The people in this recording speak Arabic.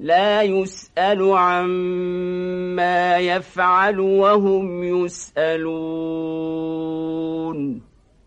لا يسأل عما يفعل وهم يسألون.